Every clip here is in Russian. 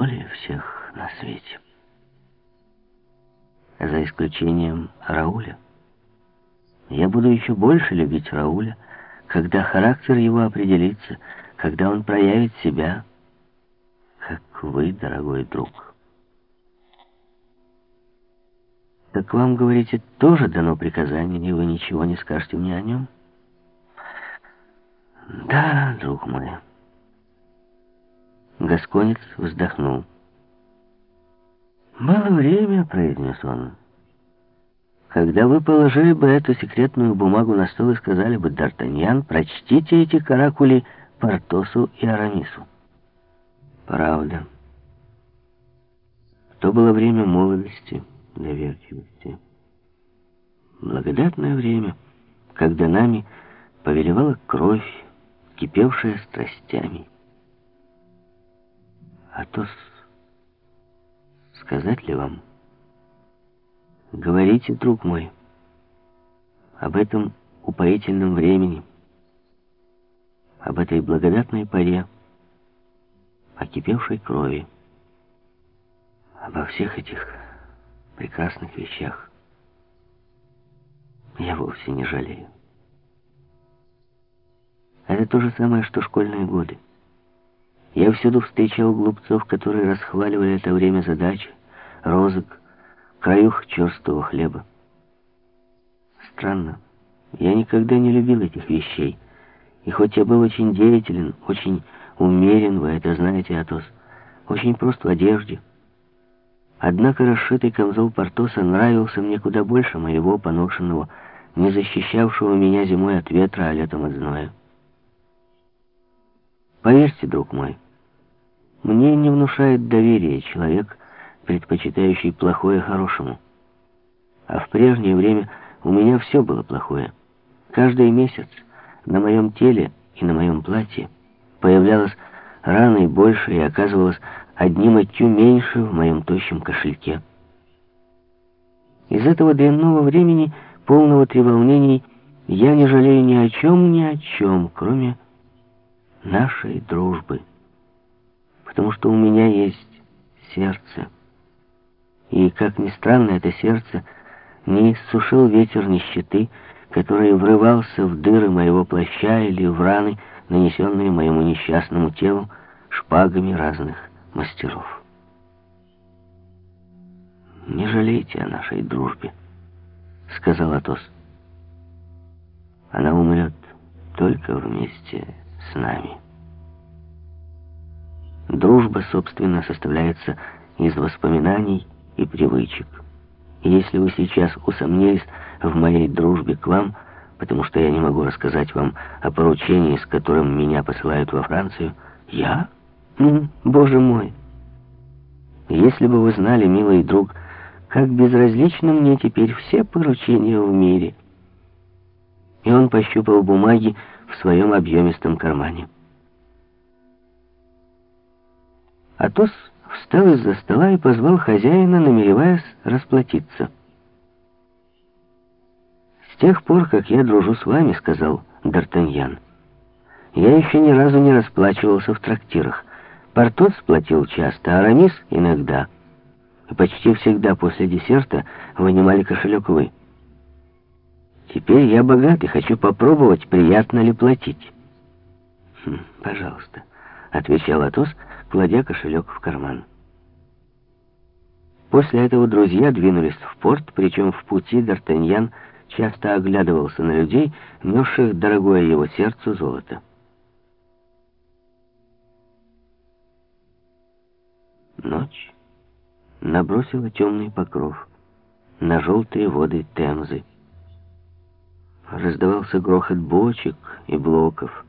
более всех на свете. За исключением Рауля. Я буду еще больше любить Рауля, когда характер его определится, когда он проявит себя, как вы, дорогой друг. Так вам, говорите, тоже дано приказание, и вы ничего не скажете мне о нем? Да, друг мой. Гасконец вздохнул. «Было время», — произнес он, — «когда вы положили бы эту секретную бумагу на стол и сказали бы, Д'Артаньян, прочтите эти каракули Портосу и Арамису». Правда. То было время молодости, доверчивости. Благодатное время, когда нами повелевала кровь, кипевшая страстями. Атос, сказать ли вам? Говорите, друг мой, об этом упоительном времени, об этой благодатной паре, о кипевшей крови, обо всех этих прекрасных вещах. Я вовсе не жалею. Это то же самое, что школьные годы. Я всюду встречал глупцов, которые расхваливали это время задач, розок, краюх черстого хлеба. Странно. Я никогда не любил этих вещей. И хоть я был очень деятелен, очень умерен, вы это знаете, Атос, очень прост в одежде. Однако расшитый камзол Портоса нравился мне куда больше моего поношенного, не защищавшего меня зимой от ветра, а летом от зноя. Поверьте, друг мой, мне не внушает доверия человек, предпочитающий плохое хорошему. А в прежнее время у меня все было плохое. Каждый месяц на моем теле и на моем платье появлялась рана и больше, и оказывалась одним оттю меньше в моем тощем кошельке. Из этого длинного времени, полного треволнений, я не жалею ни о чем, ни о чем, кроме нашей дружбы. Потому что у меня есть сердце. И, как ни странно, это сердце не иссушил ветер нищеты, который врывался в дыры моего плаща или в раны, нанесенные моему несчастному телу шпагами разных мастеров. «Не жалейте о нашей дружбе», — сказал Атос. «Она умрет только вместе с нами. Дружба, собственно, составляется из воспоминаний и привычек. Если вы сейчас усомнились в моей дружбе к вам, потому что я не могу рассказать вам о поручении, с которым меня посылают во Францию, я? Ну, боже мой! Если бы вы знали, милый друг, как безразличны мне теперь все поручения в мире. И он пощупал бумаги, в своем объемистом кармане. Атос встал из-за стола и позвал хозяина, намереваясь расплатиться. «С тех пор, как я дружу с вами, — сказал Д'Артаньян, — я еще ни разу не расплачивался в трактирах. Портос платил часто, а Арамис — иногда. И почти всегда после десерта вынимали кошелек вы». Теперь я богат и хочу попробовать, приятно ли платить. Хм, «Пожалуйста», — отвечал Атос, кладя кошелек в карман. После этого друзья двинулись в порт, причем в пути Д'Артаньян часто оглядывался на людей, несших дорогое его сердцу золото. Ночь набросила темный покров на желтые воды Темзы. Раздавался грохот бочек и блоков,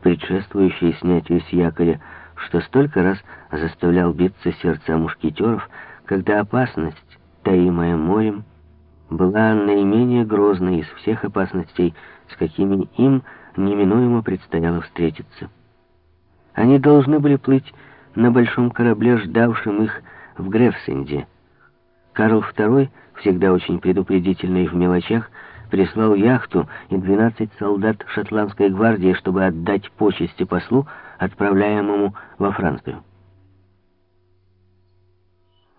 предшествующий снятию с якоря, что столько раз заставлял биться сердца мушкетеров, когда опасность, таимая морем, была наименее грозной из всех опасностей, с какими им неминуемо предстояло встретиться. Они должны были плыть на большом корабле, ждавшем их в Грефсенде. Карл II, всегда очень предупредительный в мелочах, прислал яхту и 12 солдат шотландской гвардии, чтобы отдать почести послу, отправляемому во Францию.